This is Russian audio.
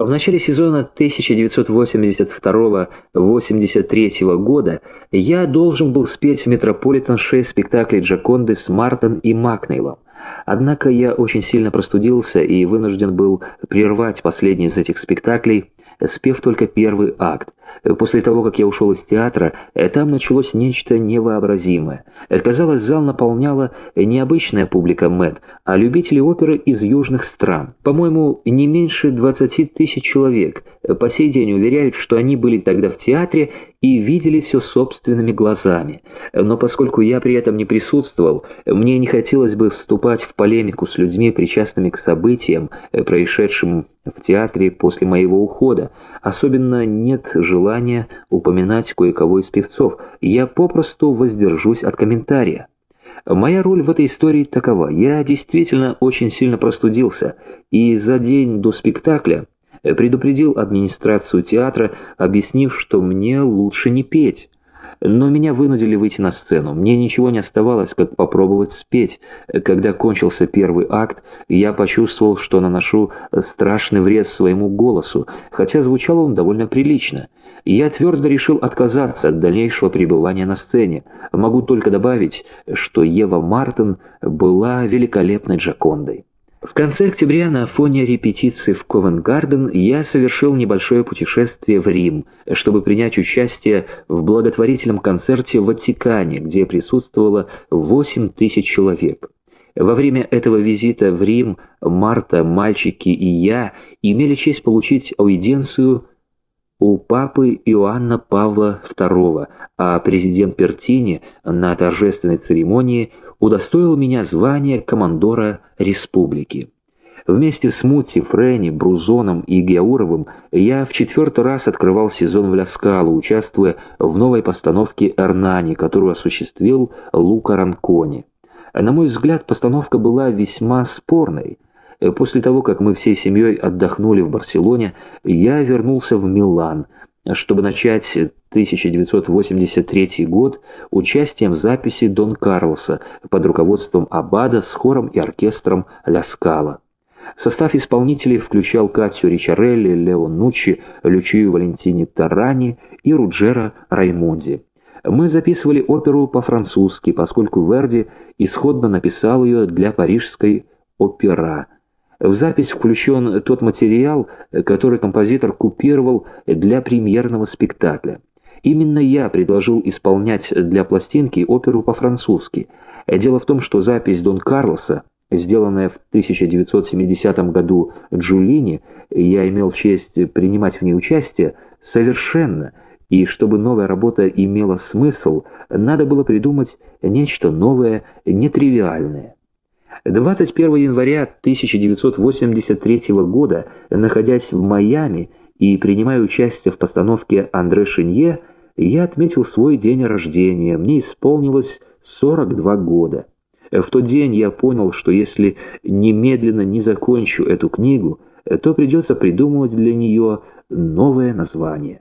В начале сезона 1982-83 года я должен был спеть в Метрополитен шесть спектаклей Джаконды с Мартин и Макнейлом. Однако я очень сильно простудился и вынужден был прервать последний из этих спектаклей, спев только первый акт. После того, как я ушел из театра, там началось нечто невообразимое. Казалось, зал наполняла необычная публика Мэтт, а любители оперы из южных стран. По-моему, не меньше 20 тысяч человек по сей день уверяют, что они были тогда в театре и видели все собственными глазами. Но поскольку я при этом не присутствовал, мне не хотелось бы вступать в полемику с людьми, причастными к событиям, происшедшим в театре после моего ухода. Особенно нет желания упоминать кое-кого из певцов. Я попросту воздержусь от комментария. Моя роль в этой истории такова. Я действительно очень сильно простудился, и за день до спектакля предупредил администрацию театра, объяснив, что мне лучше не петь. Но меня вынудили выйти на сцену. Мне ничего не оставалось, как попробовать спеть. Когда кончился первый акт, я почувствовал, что наношу страшный вред своему голосу, хотя звучал он довольно прилично. Я твердо решил отказаться от дальнейшего пребывания на сцене. Могу только добавить, что Ева Мартин была великолепной Джакондой. В конце октября на фоне репетиции в Ковенгарден я совершил небольшое путешествие в Рим, чтобы принять участие в благотворительном концерте в Ватикане, где присутствовало 8 тысяч человек. Во время этого визита в Рим Марта, мальчики и я имели честь получить аудиенцию у папы Иоанна Павла II, а президент Пертини на торжественной церемонии удостоил меня звания командора республики. Вместе с Мути, Френи, Брузоном и Геауровым я в четвертый раз открывал сезон в Ляскалу, участвуя в новой постановке «Эрнани», которую осуществил Лука Ранкони. На мой взгляд, постановка была весьма спорной. После того, как мы всей семьей отдохнули в Барселоне, я вернулся в Милан, чтобы начать 1983 год участием в записи Дон Карлоса под руководством Абада с хором и оркестром Ля Скала. Состав исполнителей включал Катю Ричарелли, Лео Нуччи, Лючию Валентини Тарани и Руджера Раймонди. Мы записывали оперу по-французски, поскольку Верди исходно написал ее для парижской опера. В запись включен тот материал, который композитор купировал для премьерного спектакля. Именно я предложил исполнять для пластинки оперу по-французски. Дело в том, что запись Дон Карлоса, сделанная в 1970 году Джулини, я имел честь принимать в ней участие, совершенно, и чтобы новая работа имела смысл, надо было придумать нечто новое, нетривиальное. 21 января 1983 года, находясь в Майами и принимая участие в постановке Андре Шинье, я отметил свой день рождения, мне исполнилось 42 года. В тот день я понял, что если немедленно не закончу эту книгу, то придется придумывать для нее новое название.